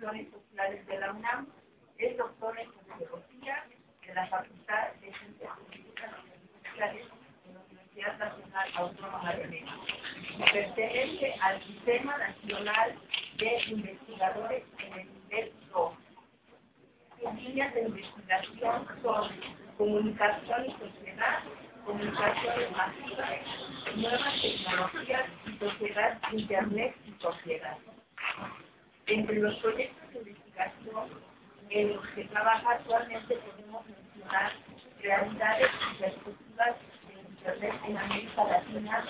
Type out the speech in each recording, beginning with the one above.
Comunicaciones Sociales de la UNAM. Es doctor en Sociología de la Facultad de Ciencias Políticas y Sociales de la Universidad Nacional Autónoma de México. Pertenece al Sistema Nacional de Investigadores en el nivel 2. Sus líneas de investigación son comunicación y sociedad, comunicaciones masivas, nuevas tecnologías y sociedad, internet y sociedad. Entre los proyectos de investigación en los que trabaja actualmente podemos mencionar realidades y perspectivas de internet en América Latina,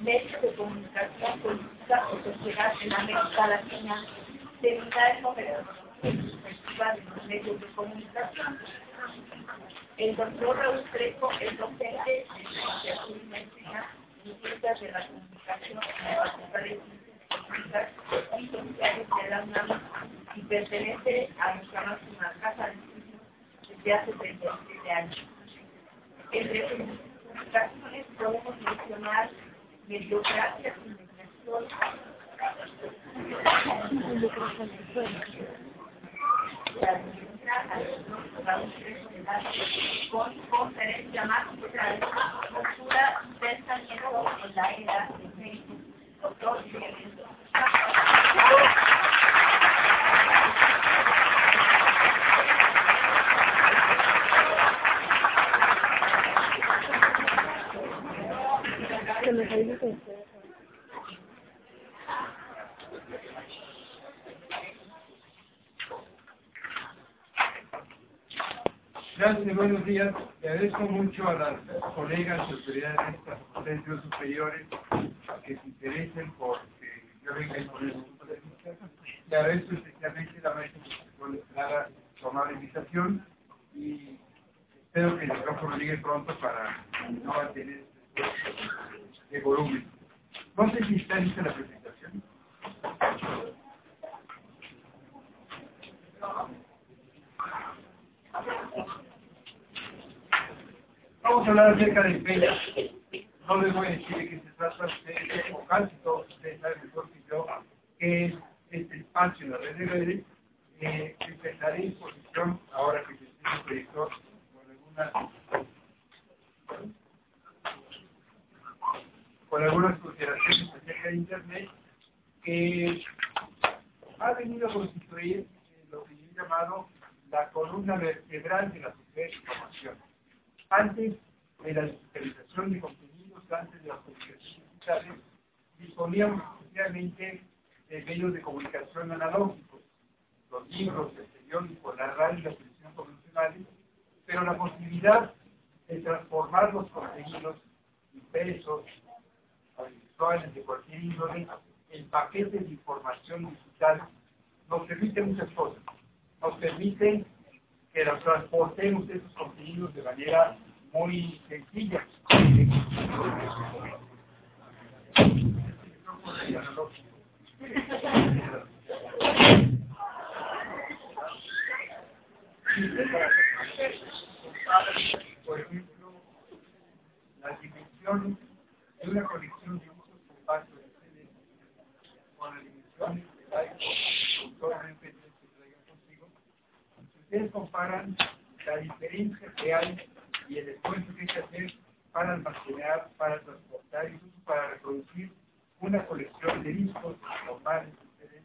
medios de comunicación política o sociedad en América Latina, seminario de perspectiva de los medios de comunicación. El doctor Raúl Trejo es docente de licenciatura y maestría en ciencias de la comunicación en la Facultad de Ciencias Políticas y Sociales de la UNAM y pertenece a nuestra máxima casa de estudios desde hace 37 años. Entre sus publicaciones podemos mencionar Mediocracia y Mediación, la con conferencia magistral Cultura y Pensamiento en la Era de Facebook, doctor Se me cayó el pensamiento. Gracias, buenos días. Le agradezco mucho a las colegas y autoridades de estas centros superiores que se interesen por que yo venga a imponer su punto de vista. Le agradezco especialmente la maestra que tomar la invitación y espero que el micrófono llegue pronto para no tener este de volumen. No sé si la presentación. Vamos a hablar acerca del PELA. No les voy a decir de qué se trata, ustedes son casi todos ustedes saben mejor que qué es este espacio en la red de redes. Eh, empezaré en posición, ahora que estoy el proyector, con algunas, con algunas consideraciones acerca de Internet, que ha venido a constituir lo que yo he llamado la columna vertebral de la sociedad de información antes de la digitalización de contenidos, antes de las comunicaciones digitales, disponíamos especialmente de medios de comunicación analógicos, los libros, el periódico, la radio y la televisión convencionales, pero la posibilidad de transformar los contenidos impresos, audiovisuales, de cualquier índole, en paquetes de información digital, nos permite muchas cosas. Nos permite los transportemos esos contenidos de manera muy sencilla. Por ejemplo, las dimensiones de una colección de usos compactos de ustedes con las dimensiones de iPhone, con todas las que traigan consigo, si ustedes comparan la diferencia que hay y el esfuerzo que hay que hacer para almacenar, para transportar, incluso para reproducir una colección de discos normales ustedes,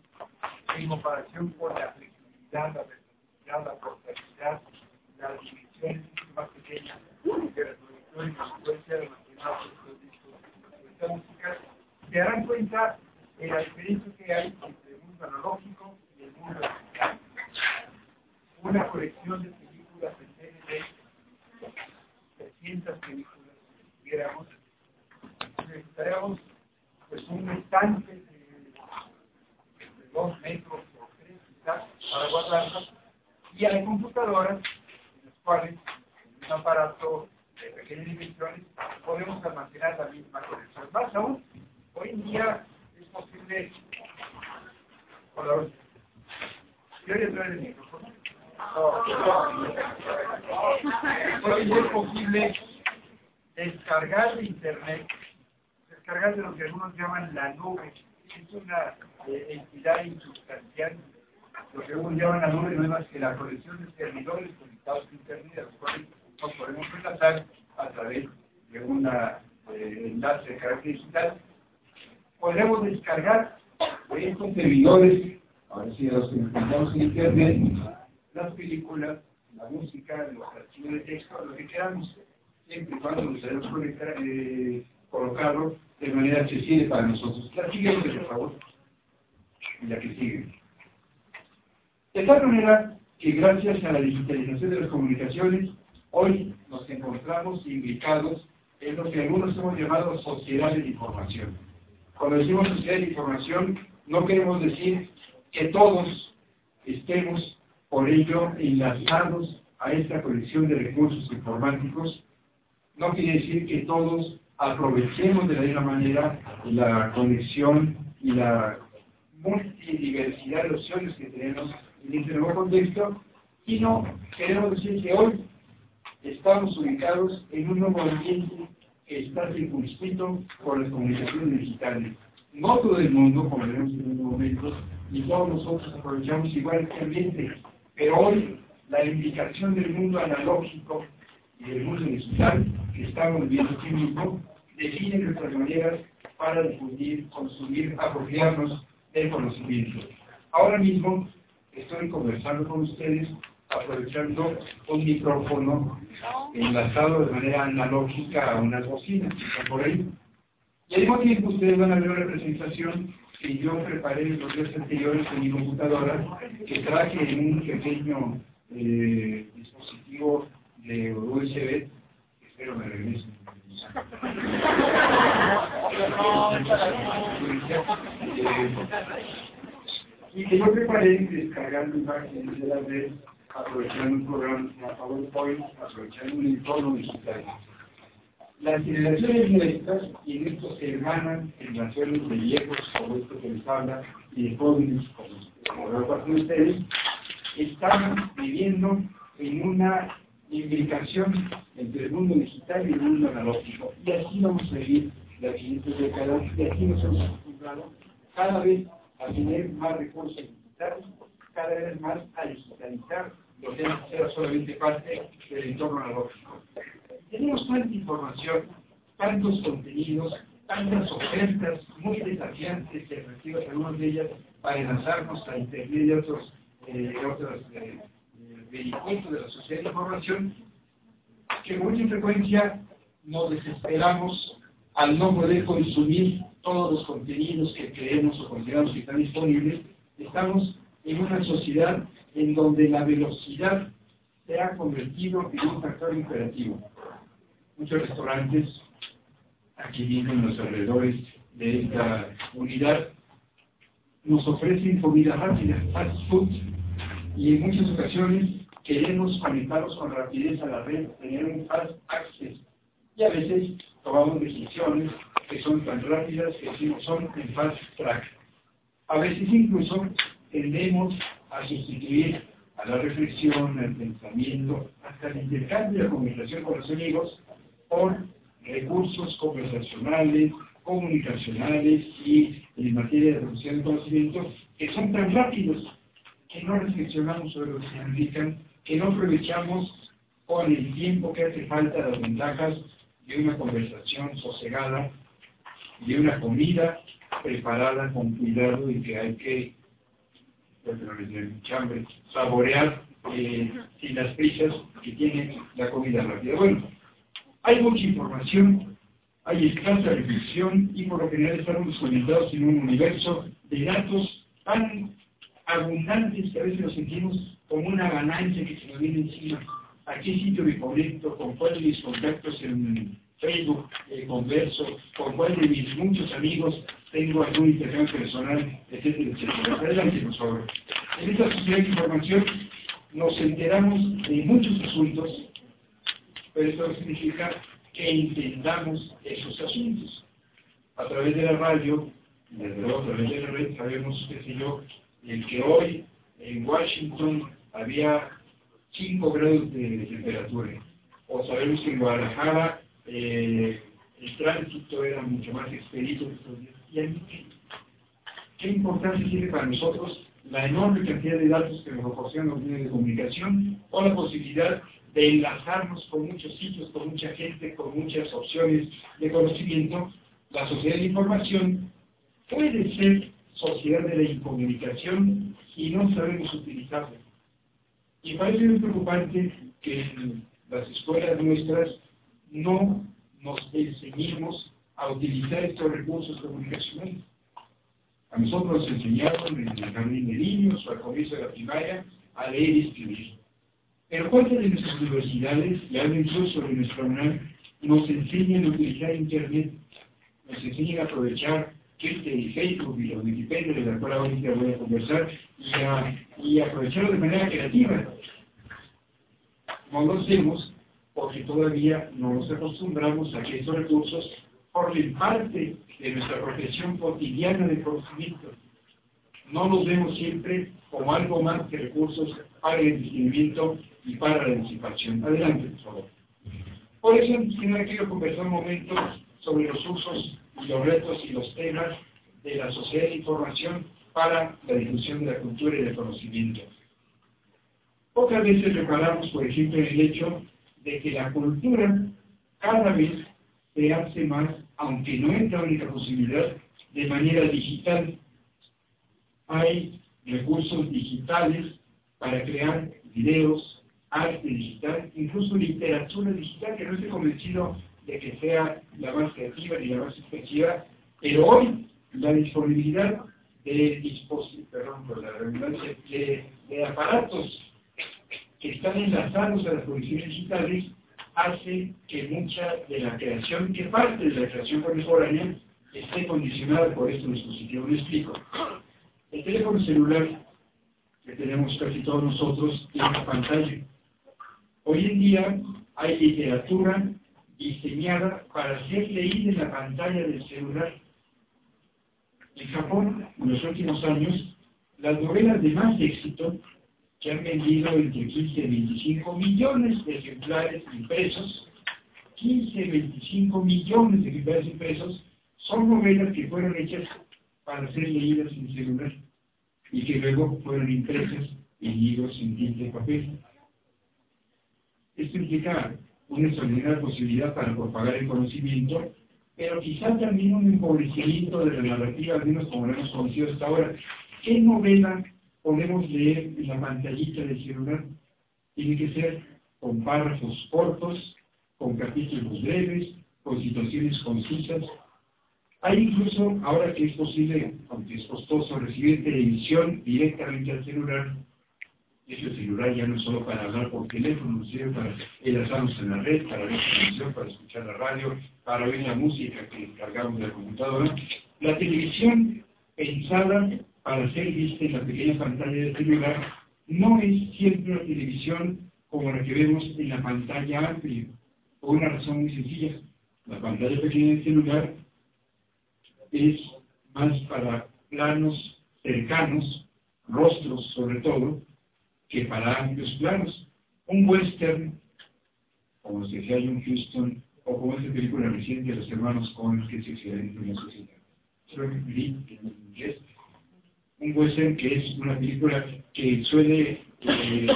en comparación con la flexibilidad, la versatilidad, la portabilidad, las dimensiones más pequeñas de reproducción y frecuencia almacenados en estos discos de esta música, se darán cuenta de la diferencia que hay entre el mundo analógico y el mundo digital. Una colección de películas en DVD 300 películas tuviéramos, necesitaríamos pues un estante de, dos metros o tres quizás para guardarlas y hay computadoras en las cuales en un aparato de pequeñas dimensiones podemos almacenar la misma colección. Más aún, hoy en día es posible. Hoy es posible descargar de Internet, descargar de lo que algunos llaman la nube, es una eh, entidad insustancial lo que uno llama la nube no es más que la colección de servidores conectados a Internet, a los cuales nos podemos enlazar a través de un eh, enlace de carácter digital. Podremos descargar de estos servidores, ahora sí, los encontramos en Internet, las películas, la música, los archivos de texto, lo que queramos, siempre y cuando nos debemos conectar, eh, colocarlo de manera accesible para nosotros. La siguiente, por favor. La que sigue. De tal manera que gracias a la digitalización de las comunicaciones, hoy nos encontramos implicados en lo que algunos hemos llamado sociedades de información. Cuando decimos sociedad de información, no queremos decir que todos estemos por ello enlazados a esta colección de recursos informáticos. No quiere decir que todos aprovechemos de la misma manera la conexión y la multidiversidad de opciones que tenemos en este nuevo contexto, sino queremos decir que hoy estamos ubicados en un nuevo ambiente que está circunscrito por las comunicaciones digitales. No todo el mundo, como veremos en un momento, ni todos nosotros aprovechamos igual este ambiente, pero hoy la indicación del mundo analógico y del mundo digital que estamos viviendo aquí mismo define nuestras maneras para difundir, consumir, apropiarnos del conocimiento. Ahora mismo estoy conversando con ustedes aprovechando un micrófono enlazado de manera analógica a unas bocinas que están por ahí. Y al mismo tiempo ustedes van a ver una presentación que yo preparé los días anteriores en mi computadora, que traje en un pequeño eh, dispositivo de USB, espero me regresen. y que yo preparé descargando imágenes de la red aprovechando un programa como PowerPoint, aprovechando un entorno digital. Las generaciones nuestras, y en esto se generaciones de viejos como esto que les habla, y de jóvenes como, como ustedes, están viviendo en una implicación entre el mundo digital y el mundo analógico. Y así vamos a vivir las siguientes décadas, y así nos hemos acostumbrado cada vez a tener más recursos digitales, cada vez más a digitalizar lo que sea solamente parte del entorno analógico. Tenemos tanta información, tantos contenidos, tantas ofertas muy desafiantes y atractivas, algunas de ellas, para enlazarnos a Internet y otros, eh, otros eh, vericuetos de la sociedad de información, que con mucha frecuencia nos desesperamos al no poder consumir todos los contenidos que creemos o consideramos que están disponibles, estamos en una sociedad en donde la velocidad se ha convertido en un factor imperativo. Muchos restaurantes, aquí mismo en los alrededores de esta unidad, nos ofrecen comida rápida, fast food, y en muchas ocasiones queremos conectarnos con rapidez a la red, tener un fast access, y a veces tomamos decisiones que son tan rápidas que decimos son en fast track. A veces incluso tendemos a sustituir a la reflexión, al pensamiento, hasta el intercambio de la comunicación con los amigos por recursos conversacionales, comunicacionales y en materia de producción de conocimiento que son tan rápidos que no reflexionamos sobre lo que significan, que no aprovechamos con el tiempo que hace falta las ventajas de una conversación sosegada, de una comida preparada con cuidado y que hay que chambre, saborear eh, sin las prisas que tiene la comida rápida. Bueno, hay mucha información, hay escasa reflexión y por lo general estamos conectados en un universo de datos tan abundantes que a veces nos sentimos como una ganancia que se nos viene encima. ¿A qué sitio me conecto? ¿Con cuáles de mis contactos en Facebook eh, converso? ¿Con cuál de mis muchos amigos tengo algún intercambio personal, etcétera, etcétera. Adelante, por favor. En esta sociedad de información nos enteramos de muchos asuntos, pero esto no significa que entendamos esos asuntos. A través de la radio, desde luego a través de la red, sabemos, qué sé yo, el que hoy en Washington había 5 grados de temperatura, o sabemos que en Guadalajara eh, el tránsito era mucho más expedito estos días. ¿Y qué importancia tiene para nosotros la enorme cantidad de datos que nos proporcionan los medios de comunicación o la posibilidad de enlazarnos con muchos sitios, con mucha gente, con muchas opciones de conocimiento, la sociedad de información puede ser sociedad de la incomunicación y no sabemos utilizarla. Y parece muy preocupante que las escuelas nuestras no nos enseñemos a utilizar estos recursos comunicacionales. A nosotros nos enseñaron en el jardín de niños o al comienzo de la primaria a leer y escribir. Pero ¿cuántas de nuestras universidades, y hablo incluso de nuestra UNAM, nos enseñan a utilizar Internet? Nos enseñan a aprovechar Twitter y Facebook y la Wikipedia, de la cual ahorita voy a conversar, y, a, aprovecharlo de manera creativa. No lo hacemos porque todavía no nos acostumbramos a que estos recursos formen parte de nuestra profesión cotidiana de conocimiento. No los vemos siempre como algo más que recursos para el entendimiento y para la anticipación. Adelante, por favor. Por eso, señora, quiero conversar un momento sobre los usos y los retos y los temas de la sociedad de información para la difusión de la cultura y del conocimiento. Pocas veces reparamos, por ejemplo, en el hecho de que la cultura cada vez se hace más, aunque no es la única posibilidad, de manera digital. Hay recursos digitales para crear videos, arte digital, incluso literatura digital, que no estoy convencido de que sea la más creativa ni la más expresiva, pero hoy la disponibilidad de dispositivos, de aparatos que están enlazados a las condiciones digitales hace que mucha de la creación, que parte de la creación contemporánea, esté condicionada por estos dispositivos. Me explico. El teléfono celular que tenemos casi todos nosotros tiene una pantalla. Hoy en día hay literatura diseñada para ser leída en la pantalla del celular. En Japón, en los últimos años, las novelas de más éxito, que han vendido entre 15 y 25 millones de ejemplares impresos, 15 y 25 millones de ejemplares impresos, son novelas que fueron hechas para ser leídas en celular y que luego fueron impresas en libros en tinta y papel. Esto implica una extraordinaria posibilidad para propagar el conocimiento, pero quizás también un empobrecimiento de la narrativa, al menos como lo hemos conocido hasta ahora. ¿Qué novela podemos leer en la pantallita del celular? Tiene que ser con párrafos cortos, con capítulos breves, con situaciones concisas. Hay incluso, ahora que es posible, aunque es costoso, recibir televisión directamente al celular, ese celular ya no es solo para hablar por teléfono, sino para enlazarnos en la red, para ver televisión, para escuchar la radio, para oír la música que descargamos de la computadora. La televisión pensada para ser vista en la pequeña pantalla del celular no es siempre una televisión como la que vemos en la pantalla amplia, por una razón muy sencilla. La pantalla pequeña del celular es más para planos cercanos, rostros sobre todo, que para amplios planos. Un western, como se decía John Houston, o como esa película reciente de los hermanos Cohen que se excelente en la sociedad. en inglés. Un western que es una película que suele eh,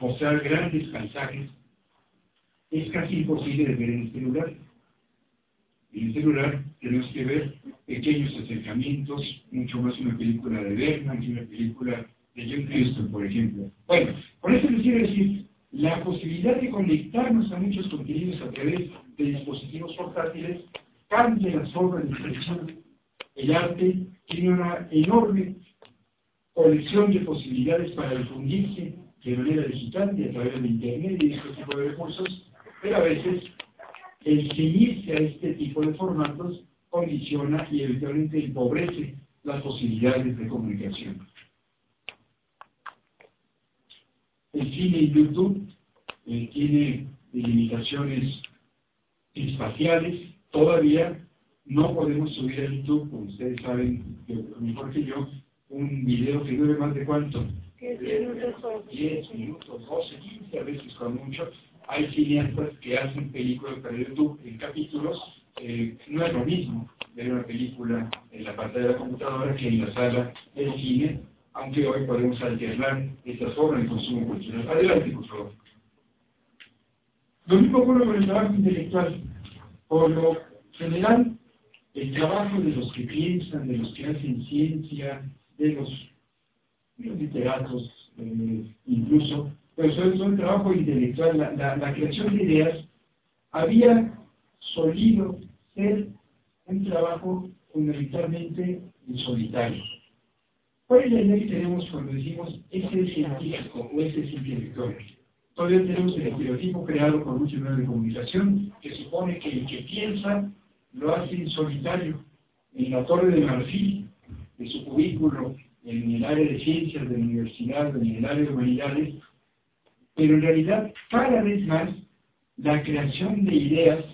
mostrar grandes paisajes. Es casi imposible de ver en el celular. En el celular tenemos que ver pequeños acercamientos, mucho más una película de Bergman que una película de John Houston, por ejemplo. Bueno, por eso les quiero decir, la posibilidad de conectarnos a muchos contenidos a través de dispositivos portátiles cambia las formas de expresión. El arte tiene una enorme colección de posibilidades para difundirse de manera digital y a través de Internet y este tipo de recursos, pero a veces el ceñirse a este tipo de formatos condiciona y eventualmente empobrece las posibilidades de comunicación. El cine en YouTube eh, tiene limitaciones Todavía no podemos subir a YouTube, como ustedes saben mejor que yo, un video que dure más de cuánto? 10 minutos, 12, 15, a veces con mucho. Hay cineastas que hacen películas para YouTube en capítulos. Eh, no es lo mismo ver una película en la pantalla de la computadora que en la sala del cine aunque hoy podemos alternar esta forma de consumo cultural. Adelante, por favor. Lo mismo ocurre con el trabajo intelectual. Por lo general, el trabajo de los que piensan, de los que hacen ciencia, de los, literatos, eh, incluso, pero sobre todo el trabajo intelectual, la, creación de ideas, había solido ser un trabajo fundamentalmente en solitario. ¿Cuál es la idea que tenemos cuando decimos ese es científico o ese es intelectual? Todavía tenemos el estereotipo creado por muchos medios de comunicación que supone que el que piensa lo hace en solitario, en la torre de marfil de su cubículo, en el área de ciencias de la universidad, en el área de humanidades, pero en realidad cada vez más la creación de ideas,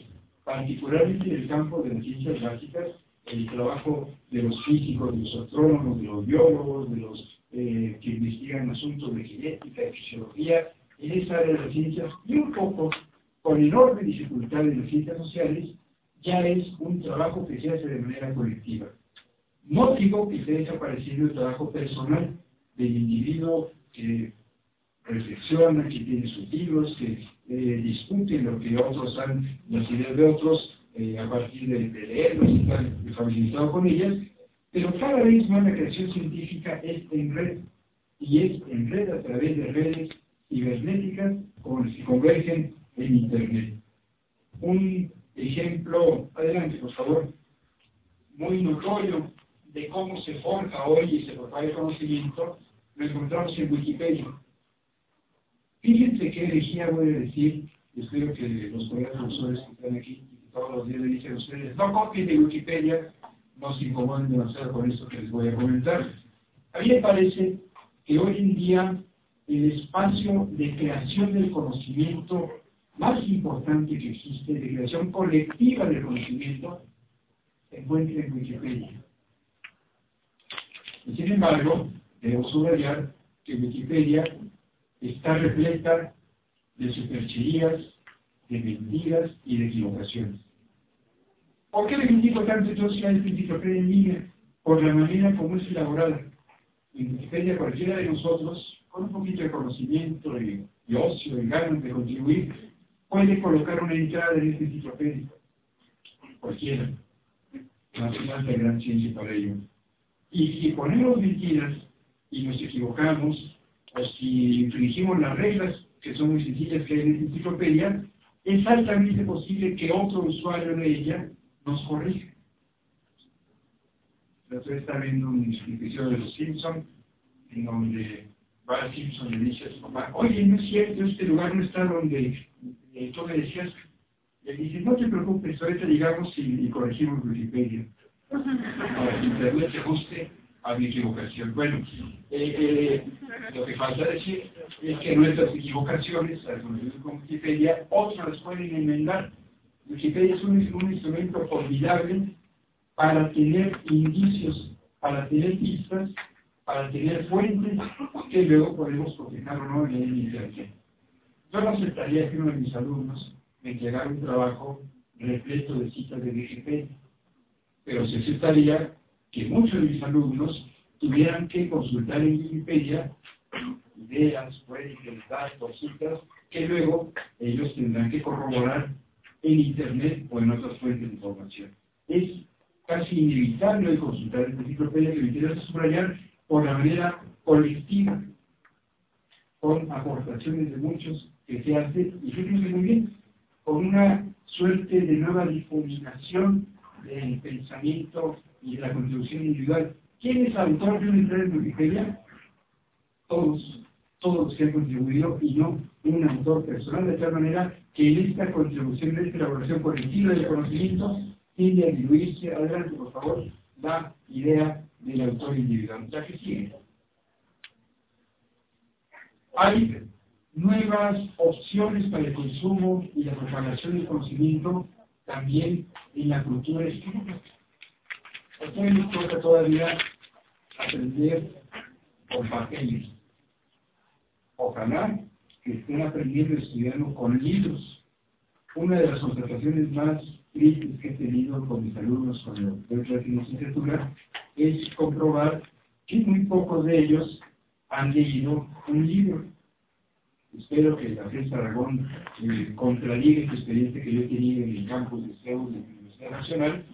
particularmente en el campo de las ciencias básicas, el trabajo de los físicos, de los astrónomos, de los biólogos, de los eh, que investigan asuntos de genética, de fisiología, en esa área de las ciencias, y un poco con enorme dificultad en las ciencias sociales, ya es un trabajo que se hace de manera colectiva. No digo que esté desapareciendo el trabajo personal del individuo que reflexiona, que tiene sus libros, que eh, discute lo que otros han, las ideas de otros, eh, a partir de, leerlos y estar familiarizado con ellas, pero cada vez más la creación científica es en red, y es en red a través de redes cibernéticas las que convergen en Internet. Un ejemplo, adelante por favor, muy notorio de cómo se forja hoy y se propaga el conocimiento, lo encontramos en Wikipedia. Fíjense qué herejía voy a decir, espero que los colegas profesores que están aquí todos los días le dicen a ustedes, no copien de Wikipedia, no se incomoden demasiado con esto que les voy a comentar. A mí me parece que hoy en día el espacio de creación del conocimiento más importante que existe, de creación colectiva del conocimiento, se encuentra en Wikipedia. Y sin embargo, debo subrayar que Wikipedia está repleta de supercherías, de mentiras y de equivocaciones. ¿Por qué le critico tanto entonces a esta enciclopedia en línea? Por la manera como es elaborada. En Wikipedia cualquiera de nosotros, con un poquito de conocimiento y, ocio y ganas de contribuir, puede colocar una entrada en este enciclopedia. Cualquiera. No hace falta gran ciencia para ello. Y si ponemos mentiras y nos equivocamos, o si infringimos las reglas, que son muy sencillas que hay en esta enciclopedia, es altamente posible que otro usuario de ella nos corrija. La otra está viendo un episodio de Los Simpsons, en donde Bart Simpson le dice a su papá, oye, no es cierto, este lugar no está donde eh, tú me decías. Le dice, no te preocupes, ahorita llegamos y, y corregimos Wikipedia. Para que Internet se ajuste a mi equivocación. Bueno, eh, eh, lo que falta decir es que nuestras equivocaciones, conocer con Wikipedia, otros las pueden enmendar. Wikipedia es un, un instrumento formidable para tener indicios, para tener pistas, para tener fuentes que luego podemos proteger o no en el Internet. Yo no aceptaría que uno de mis alumnos me entregara un trabajo repleto de citas de Wikipedia, pero se aceptaría que muchos de mis alumnos tuvieran que consultar en Wikipedia ideas, fuentes, datos, citas, que luego ellos tendrán que corroborar en Internet o en otras fuentes de información. Es casi inevitable consultar esta enciclopedia que me interesa subrayar por la manera colectiva, con aportaciones de muchos que se hace, y fíjense muy bien, con una suerte de nueva difuminación del pensamiento y de la contribución individual. ¿Quién es autor de un entrada en Wikipedia? Todos, todos que han contribuido y no un autor personal, de tal manera que en esta contribución, en esta elaboración colectiva del conocimiento, tiende a diluirse, adelante por favor, la idea del autor individual. Ya que sigue. Hay nuevas opciones para el consumo y la propagación del conocimiento también en la cultura escrita. A ustedes les toca todavía aprender con papeles. Ojalá que estén aprendiendo estudiando con libros. Una de las constataciones más tristes que he tenido con mis alumnos con el de la licenciatura es comprobar que muy pocos de ellos han leído un libro. Espero que la FES Aragón eh, contradiga esta experiencia que yo he tenido en el campus de CEU de la Universidad Nacional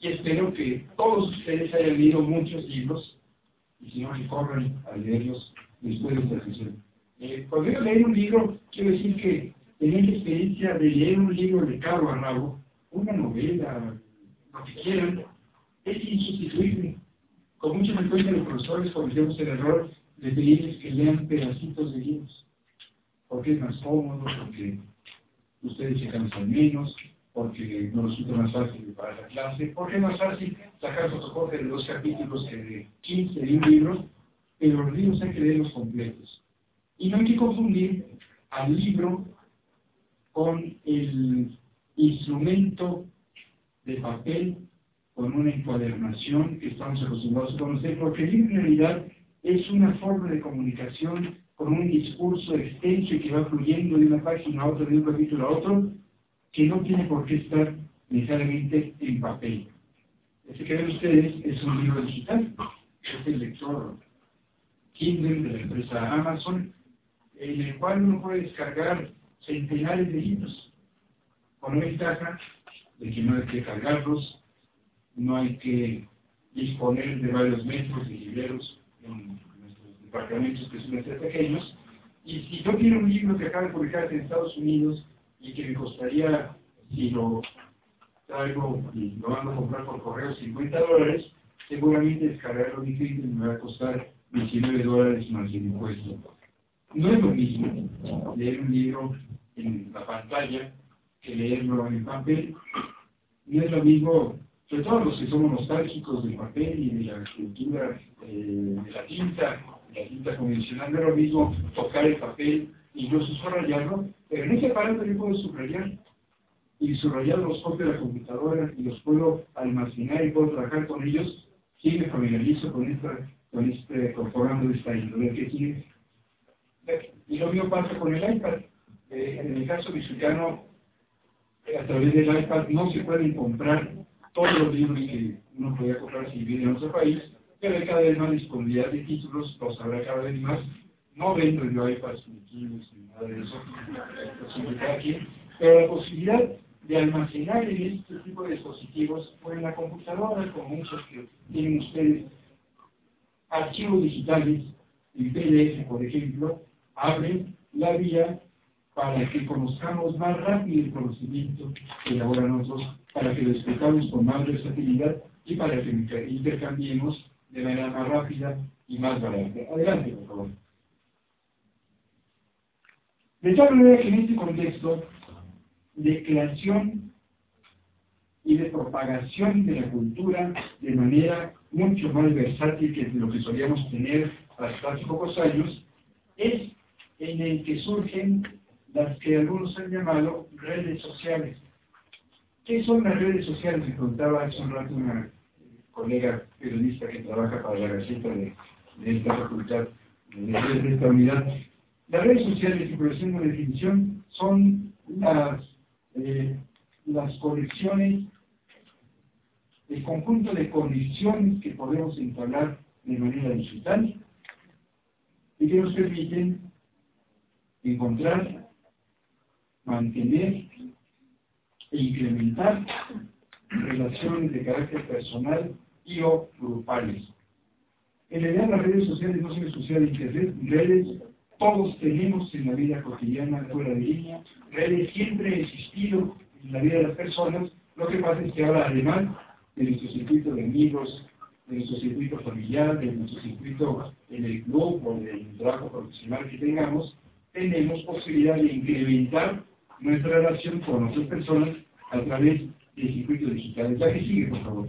y espero que todos ustedes hayan leído muchos libros y si no, que corran a leerlos después de esta sesión. Eh, cuando yo leer un libro, quiero decir que tener la experiencia de leer un libro de cabo a una novela, lo que quieran, es insustituible. Con mucha frecuencia los profesores cometemos el error de pedirles que lean pedacitos de libros, porque es más cómodo, porque ustedes se cansan menos, porque no resulta más fácil para la clase, porque es más fácil sacar fotocopia de dos capítulos que de 15 de un libro, pero los libros hay que leerlos completos. Y no hay que confundir al libro con el instrumento de papel, con una encuadernación que estamos acostumbrados a conocer, porque el libro en realidad es una forma de comunicación con un discurso extenso y que va fluyendo de una página a otra, de un capítulo a otro, que no tiene por qué estar necesariamente en papel. Este que ven ustedes es un libro digital, es el lector Kindle de la empresa Amazon, en el cual uno puede descargar centenares de libros, con una ventaja de que no hay que cargarlos, no hay que disponer de varios metros de libreros en nuestros departamentos que suelen ser pequeños, y si yo quiero un libro que acaba de publicarse en Estados Unidos y que me costaría, si lo traigo y lo van a comprar por correo 50 dólares, seguramente descargarlo difícil me va a costar 19 dólares más el impuesto. No es lo mismo leer un libro en la pantalla que leerlo en papel. No es lo mismo, sobre todo los que somos nostálgicos del papel y de la escultura eh, de la tinta, la tinta convencional, no es lo mismo tocar el papel y yo subrayarlo, pero en ese aparato yo puedo subrayar y subrayar los copio de la computadora y los puedo almacenar y puedo trabajar con ellos si me familiarizo con esta, con este, programa de esta índole que tiene. Y lo mismo pasa con el iPad. Eh, en el caso mexicano, a través del iPad no se pueden comprar todos los libros que uno podía comprar si vive en otro país, pero hay cada vez más disponibilidad de títulos, los habrá cada vez más, no vendo yo iPads ni Kindles ni nada de eso, pero la posibilidad de almacenar en este tipo de dispositivos o en la computadora, como muchos que tienen ustedes, archivos digitales, en PDF, por ejemplo, abren la vía para que conozcamos más rápido el conocimiento que elaboran nosotros, para que lo explicamos con más versatilidad y para que intercambiemos de manera más rápida y más barata. Adelante, por favor. De tal manera que en este contexto de creación y de propagación de la cultura de manera mucho más versátil que lo que solíamos tener hasta hace pocos años, es en el que surgen las que algunos han llamado redes sociales. ¿Qué son las redes sociales? Me contaba hace un rato una colega periodista que trabaja para la Gaceta de, esta facultad, de, esta unidad. Las redes sociales, y por una definición, son las, eh, las colecciones, el conjunto de conexiones que podemos entablar de manera digital y que nos permiten encontrar, mantener e incrementar relaciones de carácter personal y o grupales. En realidad las redes sociales no son exclusivas de Internet, redes todos tenemos en la vida cotidiana fuera de línea, redes siempre han existido en la vida de las personas, lo que pasa es que ahora además de nuestro circuito de amigos, de nuestro circuito familiar, de nuestro circuito en el club o del trabajo profesional que tengamos, tenemos posibilidad de incrementar nuestra relación con otras personas a través del circuito digital. La que sigue, por favor.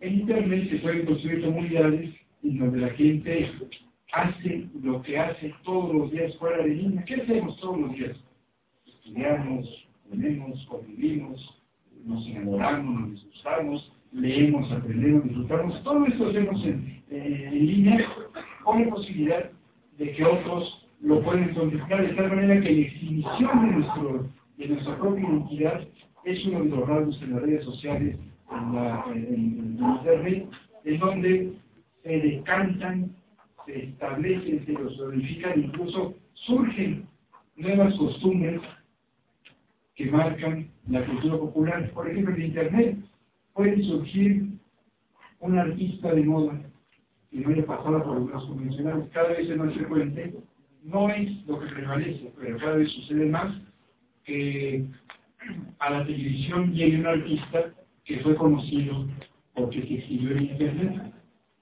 En Internet se pueden construir comunidades en donde la gente hace lo que hace todos los días fuera de línea. ¿Qué hacemos todos los días? Estudiamos, comemos, convivimos, nos enamoramos, nos disgustamos, leemos, aprendemos, disfrutamos. Todo esto hacemos en, eh, en línea con la posibilidad de que otros lo pueden contemplar de tal manera que la exhibición de, nuestro, de nuestra propia identidad es uno de los rasgos en las redes sociales, en, la, en, Internet, en donde se decantan, se establecen, se los solidifican, incluso surgen nuevas costumbres que marcan la cultura popular. Por ejemplo, en Internet puede surgir un artista de moda que no haya pasado por los convencionales, cada vez es más frecuente, no es lo que prevalece, pero cada vez sucede más que a la televisión llegue un artista que fue conocido porque se exhibió en Internet,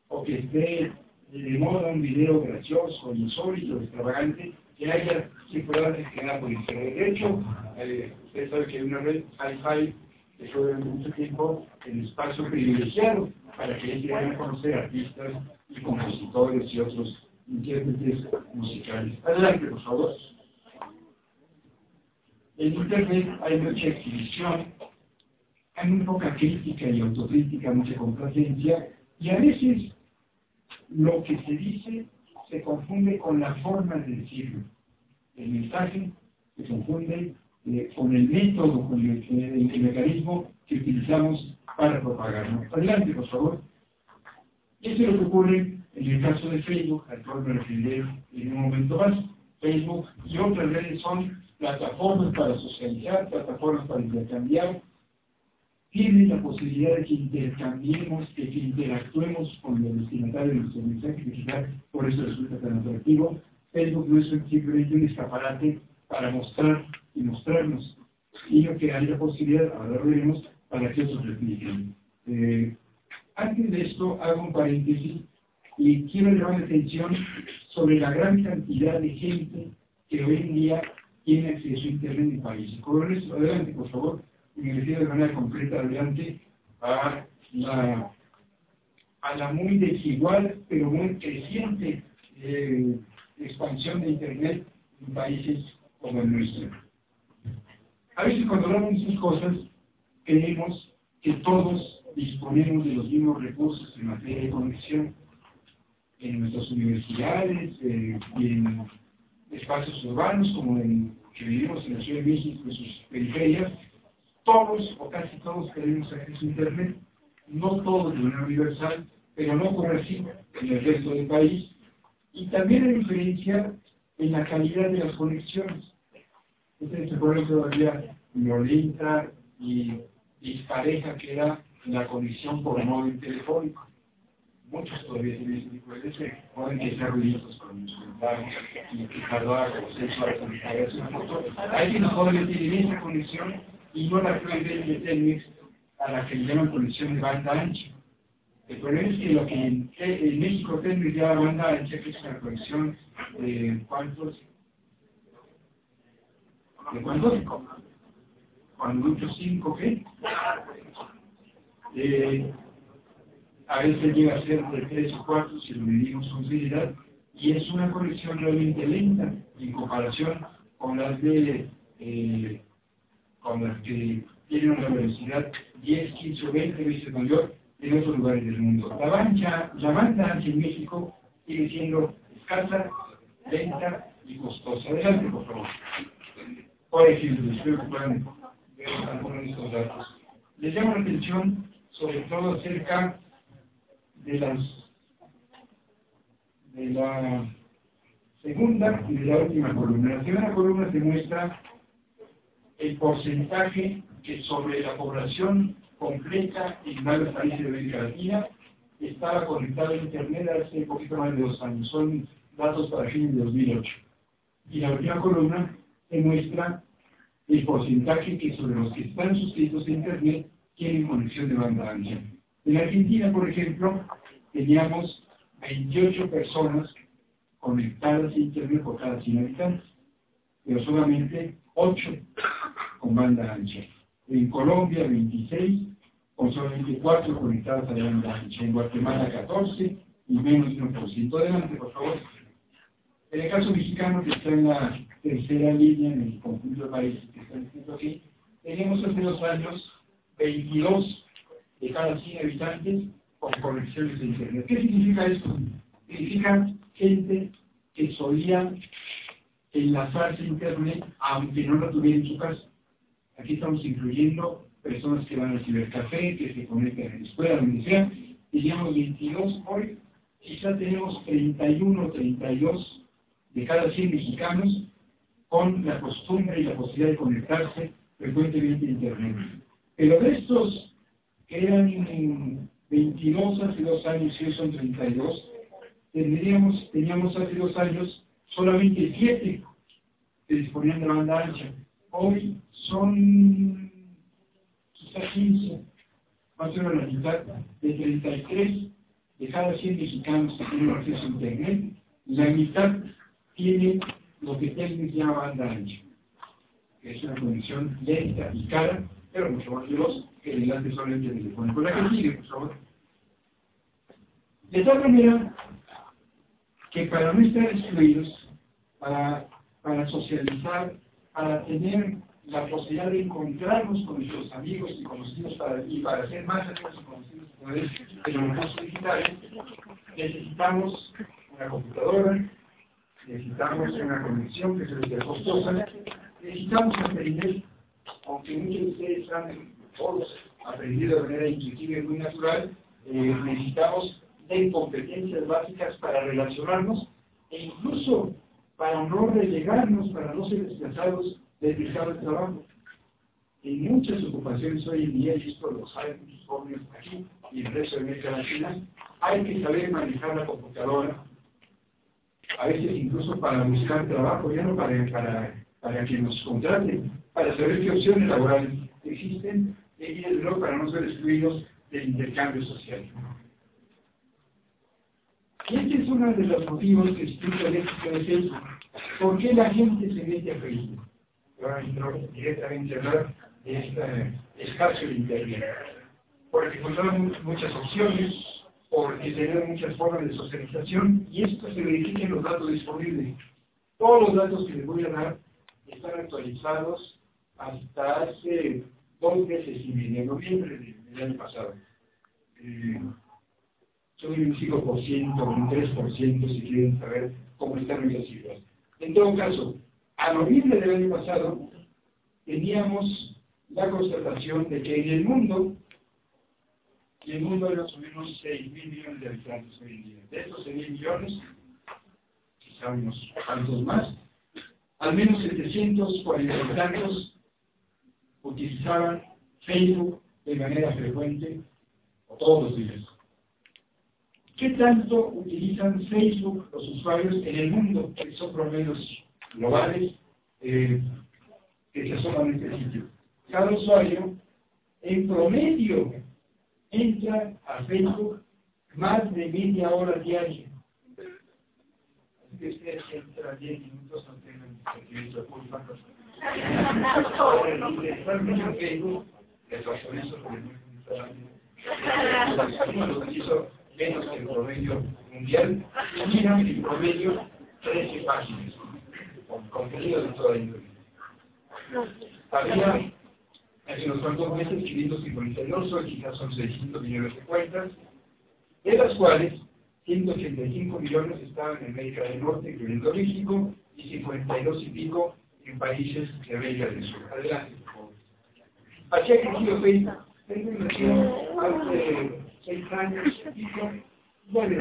o que esté de moda un video gracioso, insólito, extravagante, que haya circulado gestionado por Internet. De hecho, eh, usted sabe que hay una red, Hi-Fi, que fue durante mucho tiempo el espacio privilegiado para que ellos a conocer artistas y compositores y otros intérpretes musicales. Adelante, por favor. En Internet hay mucha exhibición, hay muy poca crítica y autocrítica, mucha complacencia, y a veces lo que se dice se confunde con la forma de decirlo. El mensaje se confunde eh, con el método, con el, mecanismo que utilizamos para propagarlo. Adelante, por favor. Eso es lo ocurre en el caso de Facebook, al cual me referiré en un momento más. Facebook y otras redes son plataformas para socializar, plataformas para intercambiar, tienen la posibilidad de que intercambiemos, de que interactuemos con el destinatario de nuestro mensaje digital, por eso resulta tan atractivo. Facebook no es simplemente un escaparate para mostrar y mostrarnos, sino que hay la posibilidad, ahora lo veremos, para que otros repliquen. Eh, antes de esto, hago un paréntesis y quiero llamar la atención sobre la gran cantidad de gente que hoy en día tiene acceso a Internet en el país. adelante, por favor y me refiero de manera concreta adelante a la, a la muy desigual pero muy creciente eh, expansión de Internet en países como el nuestro. A veces cuando hablamos de esas cosas, creemos que todos disponemos de los mismos recursos en materia de conexión en nuestras universidades eh, y en espacios urbanos como en que vivimos en la Ciudad de México y sus periferias, todos o casi todos tenemos acceso a Internet, no todos de manera universal, pero no ocurre así en el resto del país. Y también hay diferencia en la calidad de las conexiones. Este se pone todavía violenta y dispareja que era la conexión por móvil telefónico. Muchos todavía tienen ese tipo de deseo. Pueden que sean ruidosos con los comentarios y en una foto. Hay quienes todavía tienen esa conexión y no la clave de Telmex a la que le llaman conexión de banda ancha. El problema es que lo que en, en México Telmex llama banda ancha, que es una conexión de cuántos, de cuántos, cuando mucho cinco, ¿qué? Eh, a veces llega a ser de tres o cuatro si lo medimos con seriedad, y es una conexión realmente lenta en comparación con las de eh, con las que tienen una velocidad 10, 15 o 20 veces mayor en otros lugares del mundo. La, bancha, la en México sigue siendo escasa, lenta y costosa. Adelante, por favor. Por ejemplo, espero que puedan ver algunos de estos datos. Les llamo la atención sobre todo acerca de la segunda y de la última columna. La segunda columna se muestra el porcentaje que sobre la población completa en varios países de América Latina estaba conectado a Internet hace un poquito más de dos años. Son datos para fines de 2008. Y la última columna muestra el porcentaje que sobre los que están suscritos a Internet tienen conexión de banda ancha. En Argentina, por ejemplo, teníamos 28 personas conectadas a Internet por cada 100 habitantes, pero solamente 8 con banda ancha. En Colombia 26, con solamente 4 conectadas a banda ancha. En Guatemala 14 y menos de 1%. Adelante, por favor. En el caso mexicano, que está en la tercera línea en el conjunto de países que están escritos aquí, tenemos hace dos años 22 de cada 100 habitantes con conexiones de Internet. ¿Qué significa esto? Significa gente que solía enlazarse a Internet aunque no la tuviera en su casa. Aquí estamos incluyendo personas que van al cibercafé, que se conectan en la escuela, donde sea, teníamos 22, hoy quizá tenemos 31 32 de cada 100 mexicanos con la costumbre y la posibilidad de conectarse frecuentemente a Internet. Pero de estos eran 22 hace dos años y hoy son 32, tendríamos, teníamos hace dos años solamente 7 que disponían de banda ancha. Hoy son quizá 15, más o menos la mitad, de 33 de cada 100 mexicanos que tienen acceso a Internet, la mitad tiene lo que Telmex llama banda ancha, que es una conexión lenta y cara, pero mucho más veloz el enlace solamente telefónico. La que sigue, por favor. De tal manera que para no estar excluidos, para, para socializar, para tener la posibilidad de encontrarnos con nuestros amigos y conocidos para, y para hacer más amigos y conocidos a través de los recursos digitales, necesitamos una computadora, necesitamos una conexión que se les costosa, necesitamos aprender, aunque muchos de ustedes han todos aprendido de manera intuitiva y muy natural, eh, necesitamos de competencias básicas para relacionarnos e incluso para no relegarnos, para no ser desplazados del mercado de trabajo. En muchas ocupaciones hoy en día, y esto lo saben aquí y el resto de América Latina, hay que saber manejar la computadora, a veces incluso para buscar trabajo, ya no para, para, para que nos contraten, para saber qué opciones laborales existen para no ser excluidos del intercambio social. Y este es uno de los motivos que explica el éxito de Facebook. ¿Por qué la gente se mete a Facebook? Ahora entro directamente a hablar de este espacio de Internet. Porque encontramos muchas opciones, porque tenemos muchas formas de socialización, y esto se verifica en los datos disponibles. Todos los datos que les voy a dar están actualizados hasta hace dos meses y medio, en noviembre del año pasado. Eh, un 5%, un 3%, si quieren saber cómo están esas cifras. En todo caso, a noviembre del año pasado teníamos la constatación de que en el mundo, y el mundo era más o menos 6 mil millones de habitantes hoy en día, de estos 6 mil millones, quizá unos cuantos más, al menos 740 y tantos utilizaban Facebook de manera frecuente o todos los días. ¿Qué tanto utilizan Facebook los usuarios en el mundo? Que son promedios globales eh, que se asoman en este sitio. Cada usuario, en promedio, entra a Facebook más de media hora diaria. Así que ustedes entran 10 minutos no tengan sentimiento de culpa. Menos que el promedio mundial, China en promedio 13 páginas, con contenido de toda índole. Había hace unos cuantos meses 552, hoy quizás son 600 millones de cuentas, de las cuales 185 millones estaban en América del Norte, incluyendo México, y 52 y pico en países de América del Sur. Adelante, por favor. Así ha crecido Facebook. Facebook nació hace seis años y pico. Bueno, en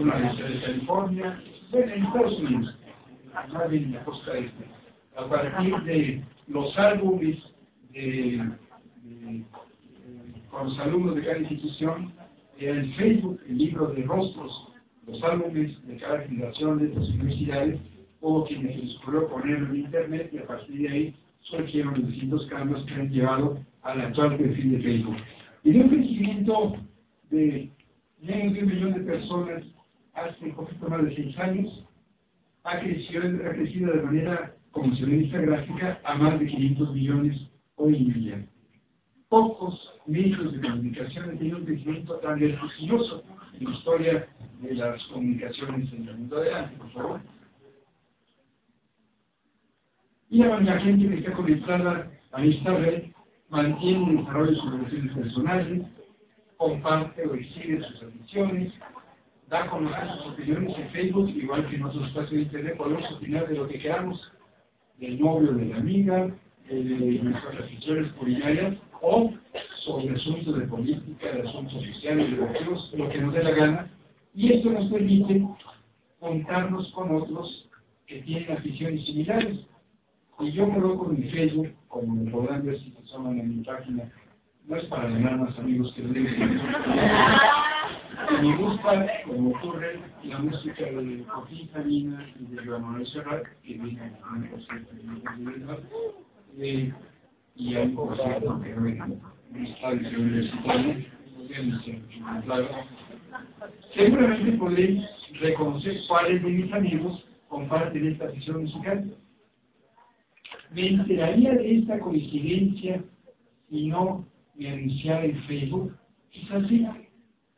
una de California, bueno, en Estados Unidos, más en la costa este, a partir de los álbumes de, de, con los alumnos de cada institución, el Facebook, el libro de rostros, los álbumes de cada generación de estas universidades, o quienes se les ocurrió ponerlo en Internet y a partir de ahí surgieron los distintos cambios que han llevado al actual perfil de Facebook. Y de un crecimiento de menos de un millón de personas hace un poquito más de seis años, ha crecido, ha crecido de manera, como se ve en gráfica, a más de 500 millones hoy en día. Pocos medios de comunicación han un crecimiento tan vertiginoso en la historia de las comunicaciones en el mundo. Adelante, por favor. Y la gente que está conectada a esta red mantiene el desarrollo de sus relaciones personales, comparte o exhibe sus ambiciones, da a conocer sus opiniones en Facebook, igual que en otros espacios de Internet, podemos opinar de lo que queramos, del novio de la amiga, de nuestras aficiones culinarias, o sobre asuntos de política, de asuntos sociales, de lo que nos dé la gana, y esto nos permite contarnos con otros que tienen aficiones similares. Y yo coloco en mi Facebook, como me podrán ver si se asoman en mi página, no es para ganar más amigos que los Me gusta, como ocurre, la música de Joaquín Sabina y de Manuel Serrat, que viene a de y hay no está universitario, seguramente podréis reconocer cuáles de mis amigos comparten esta afición musical. Me enteraría de esta coincidencia si no me anunciara en Facebook, quizás sí,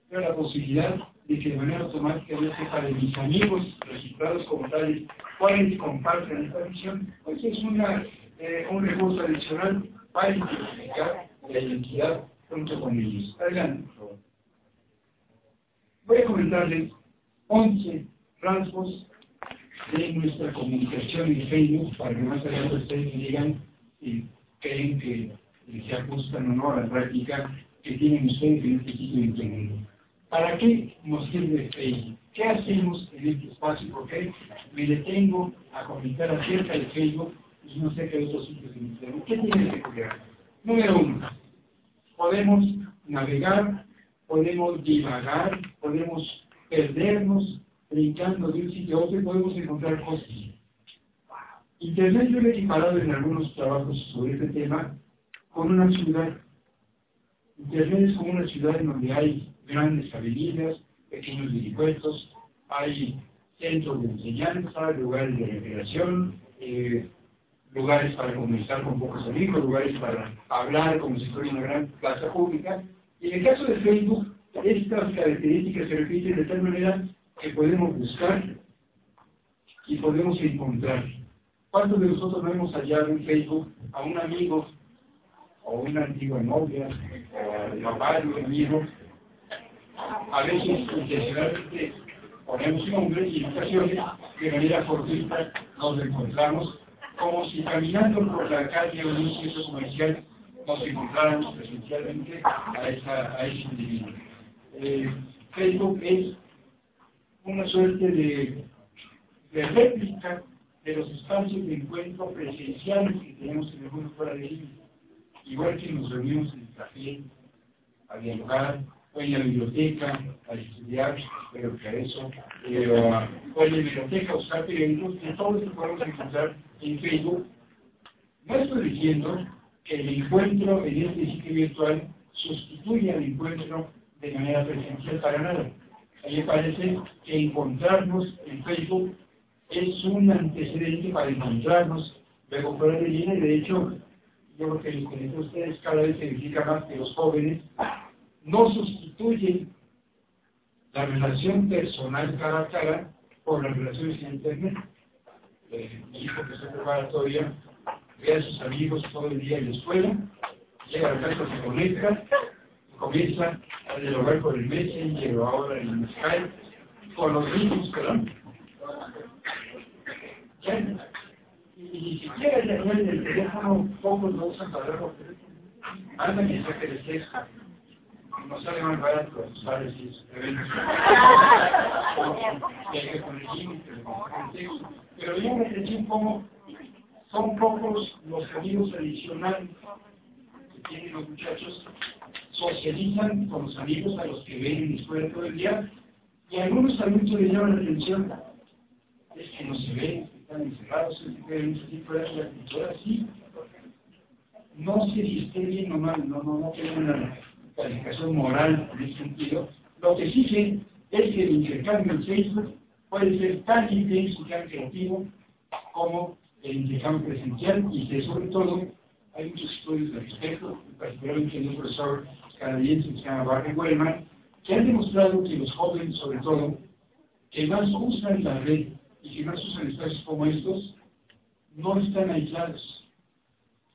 pero la posibilidad de que de manera automática yo sepa de mis amigos registrados como tales cuáles comparten esta visión, pues es una, eh, un recurso adicional para identificar la identidad junto con ellos. Adelante, por favor. Voy a comentarles 11 rasgos de nuestra comunicación en Facebook para que más adelante ustedes me digan si creen que se ajustan o no a la práctica que tienen ustedes en este sitio de internet. ¿Para qué nos sirve Facebook? ¿Qué hacemos en este espacio? Porque me detengo a comentar acerca de Facebook y no sé qué otros sitios internet. ¿Qué tiene que cuidar? Número uno, podemos navegar, podemos divagar, podemos perdernos brincando de un sitio a otro y podemos encontrar cosas. Internet yo lo he equiparado en algunos trabajos sobre este tema con una ciudad. Internet es como una ciudad en donde hay grandes avenidas, pequeños vericuetos, hay centros de enseñanza, lugares de recreación, eh, lugares para conversar con pocos amigos, lugares para hablar como si fuera una gran plaza pública. Y en el caso de Facebook, estas características se repiten de tal manera que podemos buscar y podemos encontrar. ¿Cuántos de nosotros no hemos hallado en Facebook a un amigo o una antigua novia o el papá de un amigo? A veces intencionalmente ponemos nombre y en ocasiones de manera fortuita nos encontramos como si caminando por la calle o en un centro comercial nos encontráramos presencialmente a, esa, a ese individuo. Eh, Facebook es una suerte de, réplica de los espacios de encuentro presenciales que tenemos en el mundo fuera de línea. Igual que nos reunimos en el café, a dialogar, o en la biblioteca, a estudiar, pero que a eso, eh, o en la biblioteca, usar periódicos, y todo esto podemos encontrar en Facebook. No estoy diciendo que el encuentro en este sitio virtual sustituye al encuentro de manera presencial para nada. A mí me parece que encontrarnos en Facebook es un antecedente para encontrarnos luego fuera de línea y de hecho yo creo que les ustedes cada vez se verifica más que los jóvenes no sustituyen la relación personal cara a cara por las relaciones en internet. Eh, mi hijo que se prepara todavía ve a sus amigos todo el día en la escuela, llega a la casa, se conecta, comienza a dialogar con el Messenger o ahora en Skype, con los mismos, ¿verdad? Y ni siquiera ya no el teléfono, pocos lo usan para ver por teléfono. Anda que saque de sexo. No sale más barato y sus eventos. Y hay que poner límites, Pero atención como son pocos los amigos adicionales que tienen los muchachos socializan con los amigos a los que ven en la escuela todo el día y algunos adultos les llaman la atención. Es que no se ven, están encerrados, se ven tipo de la cultura así. No si bien o mal, no, no, no tengo una calificación moral en ese sentido. Lo que sé es que el intercambio en Facebook puede ser tan intenso y tan creativo como el intercambio presencial y que sobre todo hay muchos estudios al respecto, particularmente un profesor canadiense que se llama Barry Wellman, que han demostrado que los jóvenes, sobre todo, que más usan la red y que más usan espacios como estos, no están aislados.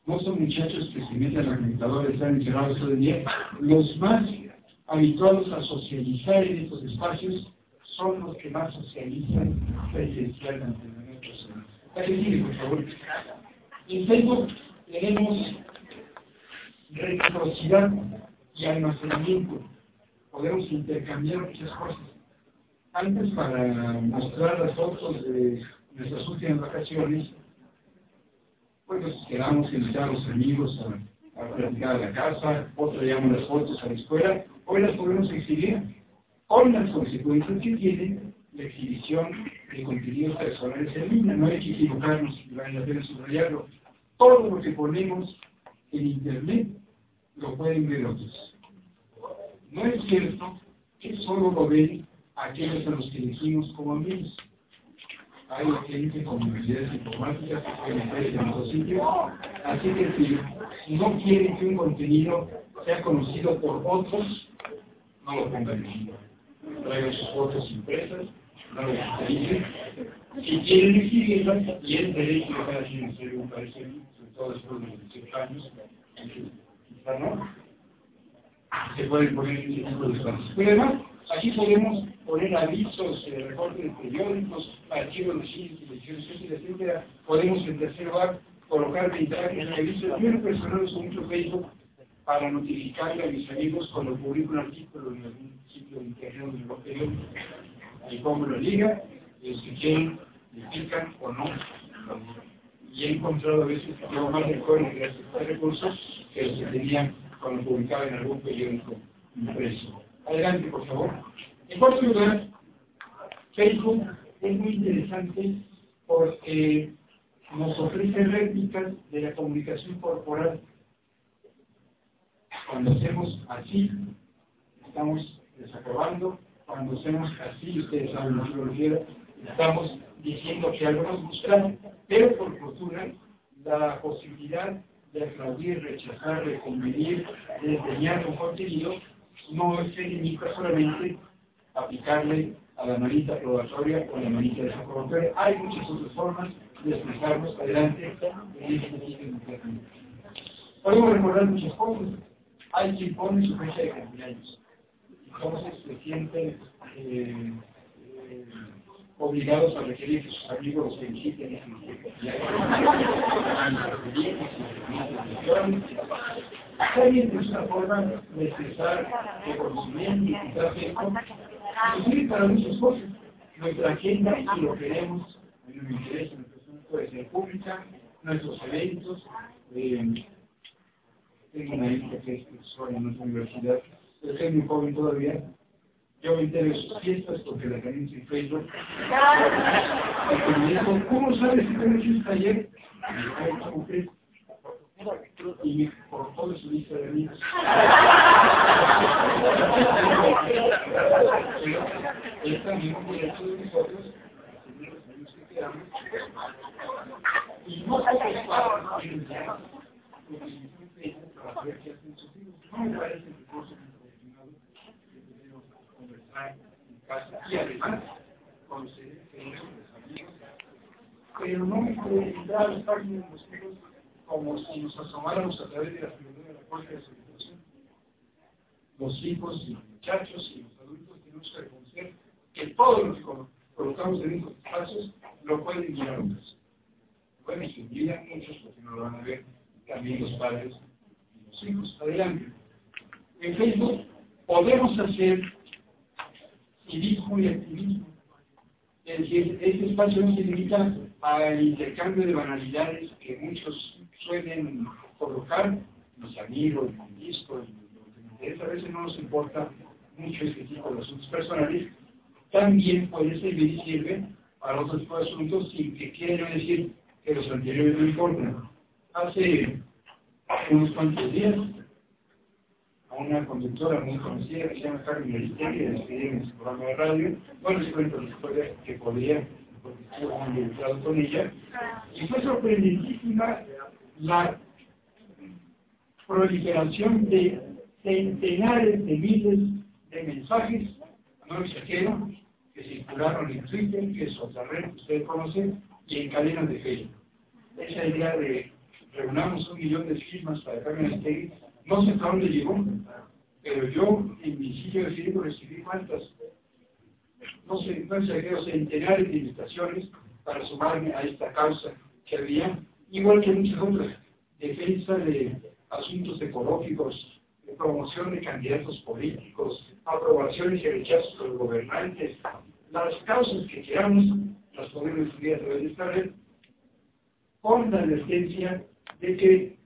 No son muchachos que se meten a la computadora y están encerrados todo el día. Los más habituados a socializar en estos espacios son los que más socializan presencialmente zonas. sigue, por favor. En Facebook tenemos reciprocidad y almacenamiento. Podemos intercambiar muchas cosas. Antes, para mostrar las fotos de nuestras últimas vacaciones, pues nos quedamos invitar a los amigos a, a platicar a la casa, otros llevamos las fotos a la escuela, hoy las podemos exhibir con las consecuencias que tiene la exhibición de contenidos personales en línea. No hay que equivocarnos vale la pena subrayarlo. Todo lo que ponemos en Internet lo pueden ver otros. No es cierto que solo lo ven aquellos a los que elegimos como amigos. Hay gente con habilidades informáticas que ver en otros sitios. Así que si no quieren que un contenido sea conocido por otros, no lo pongan en traigan sus fotos impresas, no lo utilicen. Si quieren exhibirlas, y es derecho de cada quien hacer un parecer, sobre todo después de los 18 años, quizá no, se pueden poner ese tipo de espacios. Pero además, aquí podemos poner avisos, eh, recortes de periódicos, archivos de televisión, etcétera. Podemos en tercer lugar colocar mensajes, avisos. Yo en personal uso mucho Facebook para notificarle a mis amigos cuando publico un artículo en algún sitio de internet de lo periódico. Ahí pongo la liga, y si quieren, le pican o no. Y he encontrado a veces que tengo más recuerdos gracias a este recurso que los que tenían cuando publicaba en algún periódico impreso. Adelante, por favor. En cuarto lugar, Facebook es muy interesante porque nos ofrece réplicas de la comunicación corporal cuando hacemos así, estamos desaprobando. Cuando hacemos así, ustedes saben lo que refiero, estamos diciendo que algo nos gusta, pero por fortuna, la posibilidad de aplaudir, rechazar, de convenir, de enseñar un contenido, no se limita solamente aplicarle a la manita probatoria o a la manita desaprobatoria. Hay muchas otras formas de expresarnos adelante en este de Podemos recordar muchas cosas hay quien pone su fecha de cumpleaños. Entonces se sienten eh, obligados a requerir que sus amigos los feliciten Está bien, es una forma de expresar reconocimiento y quizás esto nos sirve para muchas cosas. Nuestra agenda, si lo queremos, en el interés de nuestra puede ser pública, nuestros eventos, eh, tengo una hija que es profesora en nuestra universidad, es muy joven todavía. Yo me entero de sus fiestas porque la tenemos en Facebook. Y me dijo, ¿cómo sabes si tenés un taller? Y me por todo su lista de amigos. Ella también muy de nosotros, y no sé qué pasa, para ver qué hacen sus hijos. No me parece que curso que debemos conversar en casa y además conocer los amigos. Pero no me puede entrar a las páginas de los como si nos asomáramos a través de la figura de la Corte de Educación. Los hijos y los muchachos y los adultos tenemos que reconocer que todo lo que colocamos en estos espacios lo pueden mirar otros. Bueno, y miran muchos porque no lo van a ver también los padres hijos. Adelante. En Facebook podemos hacer civismo y activismo. Es decir, este espacio no se al intercambio de banalidades que muchos suelen colocar, los amigos, el disco, a veces no nos importa mucho este tipo de asuntos personales, también puede servir y sirve para otros asuntos sin que quiera decir que los anteriores no importan. Hace unos cuantos días a una conductora muy conocida que se llama Carmen Aristegui, que despedí en su programa de radio. Bueno, les cuento la historia que podía, porque estuvo muy con ella. Y fue sorprendentísima la proliferación de centenares de miles de mensajes, no exagero, que circularon en Twitter, que es otra red que ustedes conocen, y en cadenas de Facebook. Esa idea de reunamos un millón de firmas para Carmen Aristegui, no sé hasta dónde llegó, pero yo en mi sitio de Facebook recibí cuántas, no sé, no sé, centenares de invitaciones para sumarme a esta causa que había, igual que muchas otras, defensa de asuntos ecológicos, de promoción de candidatos políticos, aprobaciones y rechazos de los gobernantes, las causas que queramos las podemos estudiar a través de esta red, con la advertencia de que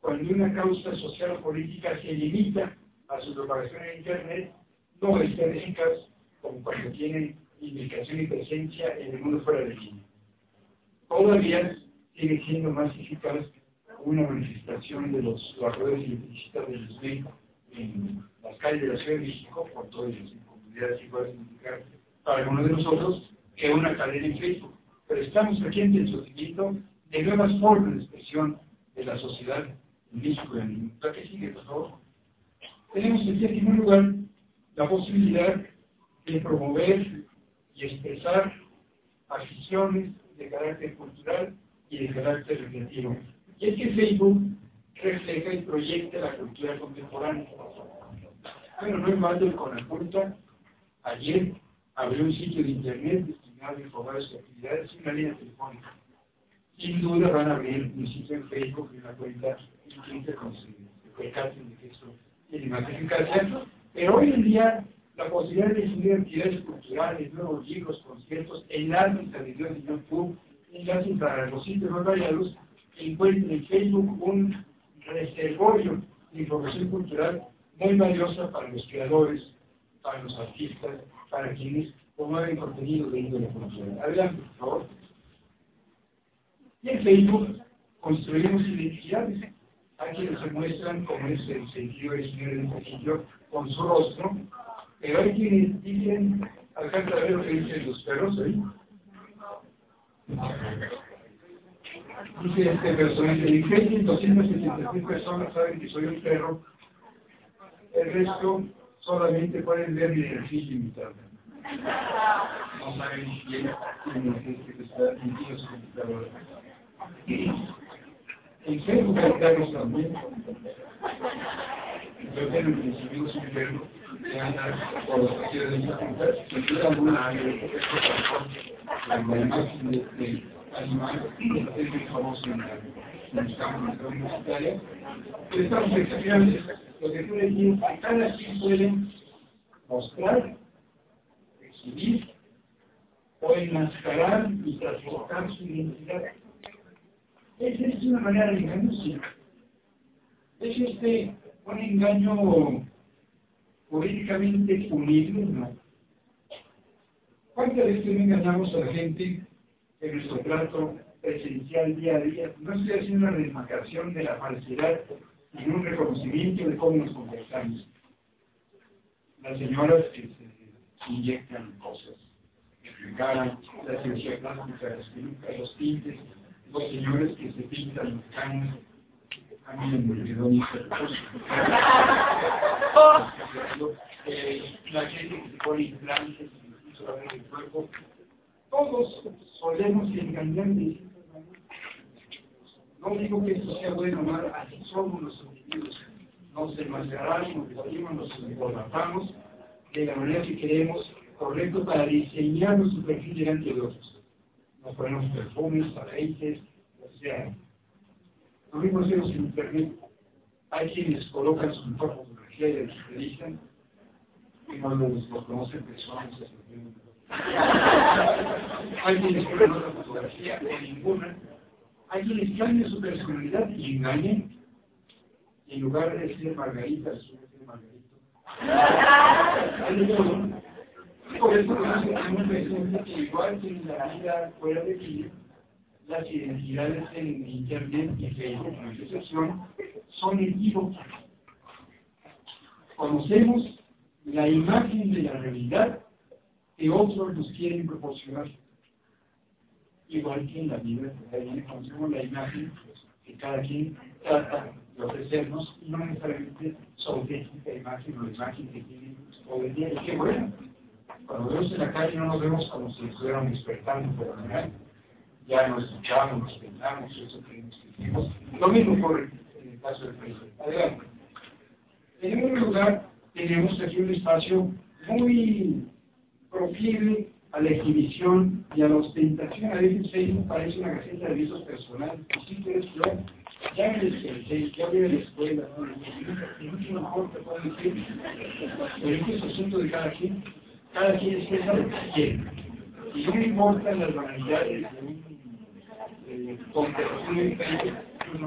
cuando una causa social o política se limita a su propagación en Internet, no es tan eficaz como cuando tiene indicación y presencia en el mundo fuera de línea. Todavía sigue siendo más eficaz una manifestación de los trabajadores ilícitos del SME en las calles de la Ciudad de México, por todas las comunidades iguales significar para algunos de nosotros, que una cadena en Facebook. Pero estamos aquí en el sentimiento de nuevas formas de expresión de la sociedad en México y en el mundo. ¿La que sigue, por favor? Tenemos aquí, en primer lugar, la posibilidad de promover y expresar aficiones de carácter cultural y de carácter recreativo. Y es que Facebook refleja y proyecta la cultura contemporánea. Bueno, no es más del Conaculta. Ayer abrió un sitio de internet destinado a informar sus actividades y una línea telefónica. Sin duda van a abrir un sitio en Facebook y una cuenta en Twitter con su percaten de que esto tiene más eficacia. Pero hoy en día la posibilidad de difundir actividades culturales, nuevos libros, conciertos, enlaces a videos de YouTube, enlaces para los sitios más variados, encuentra en Facebook un reservorio de información cultural muy valiosa para los creadores, para los artistas, para quienes promueven contenido de índole cultural. Adelante, por favor. Y en Facebook construimos identidades. Hay quienes se muestran como es el sentido del señor del con su rostro, pero hay quienes dicen, alcanza a ver lo que dicen los perros ahí. Dice este personaje, de 266 personas saben que soy un perro, el resto solamente pueden ver mi energía ilimitada. No saben ni siquiera quién es este que está metido su computadora. En Facebook hay carros también. Yo tengo un principio un perro que anda por los partidos de mi facultad, que ayuda a una área de la imagen de animal, es muy famoso en los campos universitarios. Estamos examinando lo que tú decir, cada quien puede mostrar, exhibir o enmascarar y transportar su identidad. Esa es una manera de engañarse. Es este un engaño políticamente punible, ¿no? ¿Cuántas veces engañamos a la gente en nuestro trato presencial día a día? No estoy haciendo una demarcación de la falsedad, sino un reconocimiento de cómo nos conversamos. Las señoras que se inyectan cosas en cara, la cirugía plástica, las pelucas, los tintes, los señores que se pintan los canos, a mí me olvidó mi eh, la gente que se pone implantes y el cuerpo, todos solemos engañar de distintas maneras. No digo que esto sea bueno o malo, así somos los individuos. Nos enmascaramos, nos vestimos, nos emborrachamos de la manera que queremos, correcto, para diseñar nuestro perfil delante de otros. Nos ponemos perfumes, aceites, o sea, lo mismo hacemos en Internet. Hay quienes colocan su mejor fotografía y la utilizan y no los, conocen personas. Hay quienes ponen otra fotografía o ninguna. Hay quienes cambian su personalidad y engañan. En lugar de decir Margarita, suele decir Margarito. Hay. Por eso que igual que en la vida fuera de aquí, las identidades en Internet y Facebook, en excepción, son equívocas. Conocemos la imagen de la realidad que otros nos quieren proporcionar. Igual que en la vida, conocemos la imagen que cada quien trata de ofrecernos y no necesariamente su auténtica imagen o la imagen que tiene hoy en día. Y qué bueno, cuando vemos en la calle no nos vemos como si estuviéramos despertando por la ya no escuchamos, nos pensamos, eso que nos Lo mismo por en el caso del país. Adelante. En primer lugar, tenemos aquí un espacio muy proclive a la exhibición y a la ostentación. A veces Facebook parece una gaceta de avisos personales. Si quieres explorar, ya me desperté, ya voy a la escuela, y mucho mejor puedo decir, pero este es asunto de cada quien, cada quien expresa lo que quiere. Y no me importan las banalidades de un eh, conversación en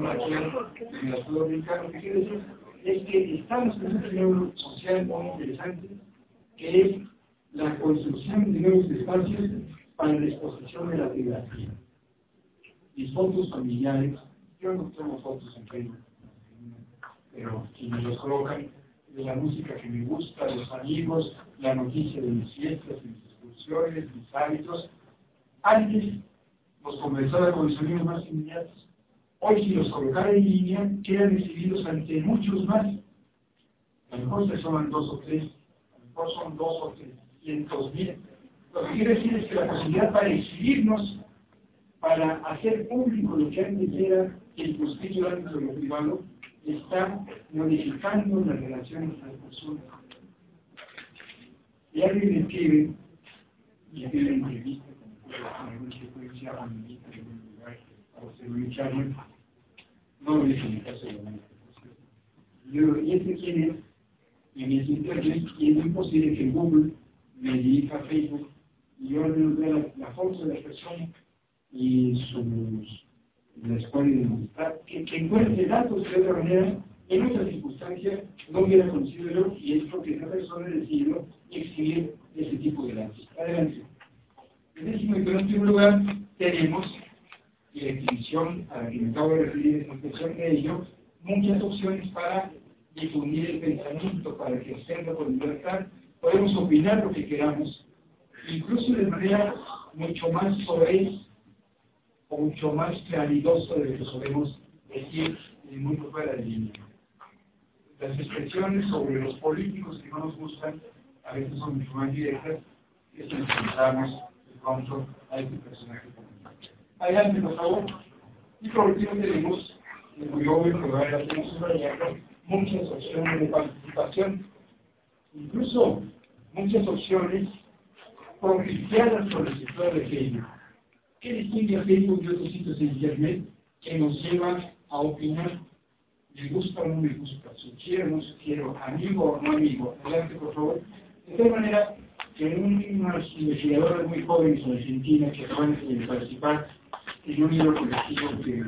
la lo que quiero decir es que estamos en un fenómeno social muy interesante, que es la construcción de nuevos espacios para la exposición de la biografía. Mis fotos familiares, yo no tengo fotos en Facebook, pero quienes los colocan, de la música que me gusta, los amigos, la noticia de mis fiestas, mis excursiones, mis hábitos. Antes los conversaba con mis amigos más inmediatos. Hoy si los colocara en línea, quedan exhibidos ante muchos más. A lo mejor se suman dos o tres, a lo mejor son dos o tres cientos mil. Lo que quiere decir es que la posibilidad para exhibirnos, para hacer público lo que antes era el postillo dentro de lo privado, está modificando las relaciones entre las personas. Y alguien escribe, y la entrevista en no lo dice en el caso de la ¿y este es? Y dice, internet, y es imposible que Google me dirija a Facebook y yo le doy la, la de la persona y sus la escuela de demostrar que, que encuentre datos de otra manera en otras circunstancias no hubiera conocido y es porque esa persona decidió exhibir ese tipo de datos. Adelante. En décimo y último lugar tenemos y la exhibición a la que me acabo de referir en expresión de ello, muchas opciones para difundir el pensamiento, para ejercerlo con libertad. Podemos opinar lo que queramos, incluso de manera mucho más soez o mucho más claridosa de lo que solemos decir muy fuera de línea. Las expresiones sobre los políticos que no nos gustan a veces son mucho más directas que si pensamos pronto a este personaje Adelante, por favor. Y por último tenemos, obvio, que va a hacer muchas opciones de participación, incluso muchas opciones propiciadas por el sector de Facebook. ¿Qué distingue a Facebook de otros sitios de Internet que nos lleva a opinar? ¿Me gusta o no me gusta? ¿Sugiero o no sugiero? ¿Amigo o no amigo? Adelante, por favor. De tal manera que unos investigadores muy jóvenes en Argentina que acaban de participar en un libro colectivo que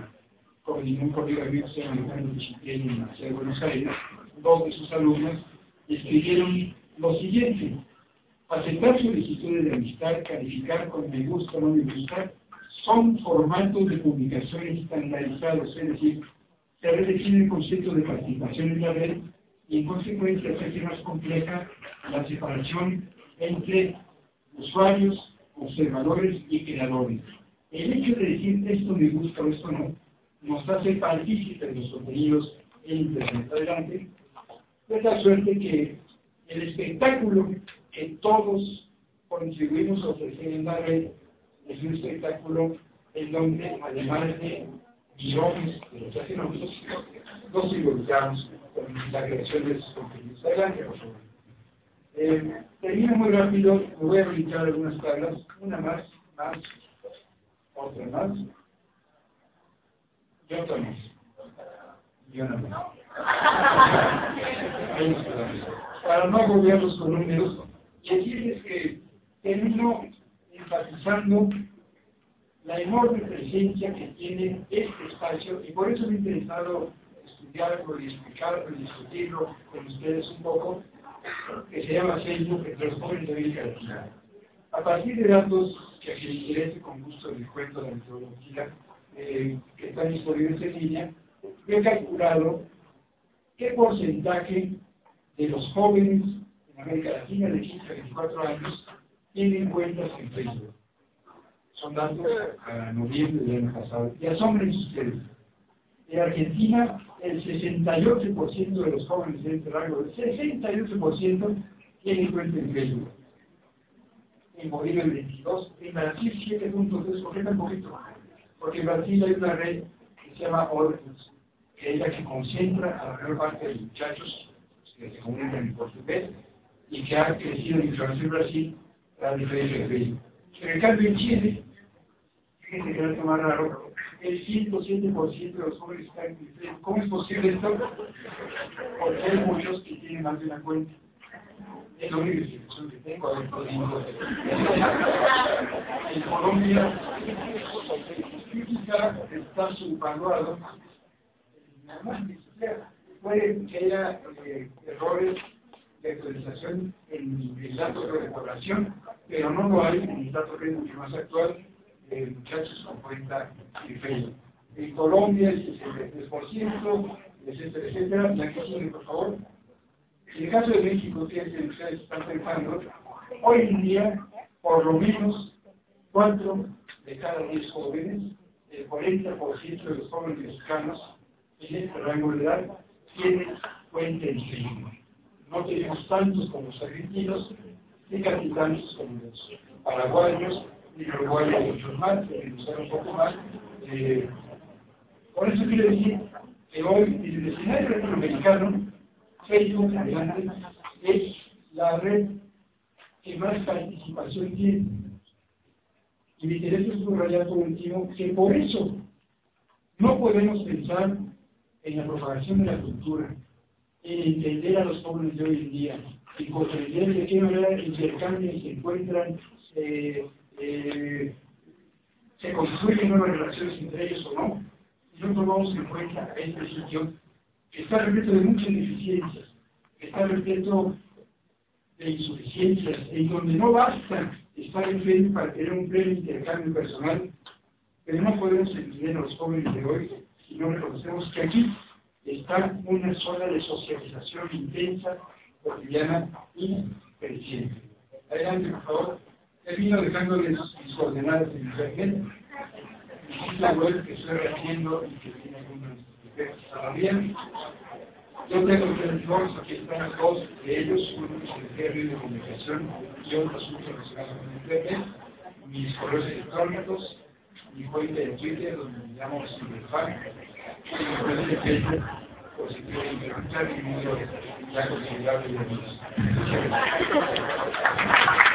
con ningún colega mío se llama Alejandro en la ciudad de Buenos Aires, dos de sus alumnos escribieron lo siguiente, aceptar solicitudes de amistad, calificar con me gusta o no me gusta, son formatos de publicación estandarizados, es decir, se redefine el concepto de participación en la red y en consecuencia se hace más compleja la separación entre usuarios, observadores y creadores. El hecho de decir esto me gusta o esto no, nos hace partícipes de los contenidos en Internet. Adelante. De tal suerte que el espectáculo que todos contribuimos a ofrecer en la red es un espectáculo en donde, además de millones de los nosotros, nos involucramos con la creación de esos contenidos. Adelante. Eh, termino muy rápido, me voy a brincar algunas tablas, una más, más, otra más, y otra más, y una más. Para no agobiarlos con números, decirles que termino enfatizando la enorme presencia que tiene este espacio, y por eso me he interesado estudiarlo y explicarlo y discutirlo con ustedes un poco, que se llama Facebook entre los jóvenes de América Latina. A partir de datos que a con gusto les cuento la metodología eh, que están disponibles en línea, he calculado qué porcentaje de los jóvenes en América Latina de 15 a 24 años tienen cuentas en Facebook. Son datos a noviembre del año pasado. Y asombrense ustedes. En Argentina, el 68% de los jóvenes de este rango, el 68% tienen cuenta en Facebook. En Bolivia el 22%, en Brasil 7.3%, porque un poquito. Porque en Brasil hay una red que se llama Orcus, que es la que concentra a la mayor parte de los muchachos que se comunican en portugués y que ha crecido en en Brasil la diferencia de Facebook. En el cambio en Chile, fíjense que es más raro, el 107% de los jóvenes están en. ¿Cómo es posible esto? Porque hay muchos que tienen más de una cuenta. Es la única explicación que tengo. En Colombia, física está subvaluado. Puede que haya eh, errores de actualización en el dato de población, pero no lo hay en el dato mucho más actual muchachos con cuenta de Facebook. En Colombia el 63%, etcétera, etcétera. La que sigue, por favor. En el caso de México, que ustedes están pensando, hoy en día, por lo menos, 4 de cada 10 jóvenes, el 40% de los jóvenes mexicanos en este rango de edad tienen cuenta en Facebook. No tenemos tantos como los argentinos, ni tantos como los paraguayos, ni uruguayos, muchos más, que nos un poco más. Eh, por eso quiero decir que hoy, en el escenario latinoamericano, Facebook adelante es la red que más participación tiene. Y me interesa subrayar por último que por eso no podemos pensar en la propagación de la cultura, en entender a los jóvenes de hoy en día, en comprender de qué manera intercambian y se encuentran, eh, eh, se construyen nuevas relaciones entre ellos o no, y no tomamos en cuenta este sitio que está repleto de muchas deficiencias, que está repleto de insuficiencias, en donde no basta estar en frente para tener un pleno intercambio personal, pero no podemos entender a los jóvenes de hoy si no reconocemos que aquí está una zona de socialización intensa, cotidiana y creciente. Adelante, por favor. Termino dejándoles mis coordenadas en internet. La web que estoy haciendo y que tiene algunos efectos todavía. Yo tengo tres blogs, aquí están dos de ellos, uno es el de comunicación y otro asunto relacionado con internet, mis correos electrónicos, mi cuenta de Twitter, donde me llamo Silverfan, y mi cuenta de Facebook, por si quieren preguntar, y número ya considerable de amigos. Muchas gracias.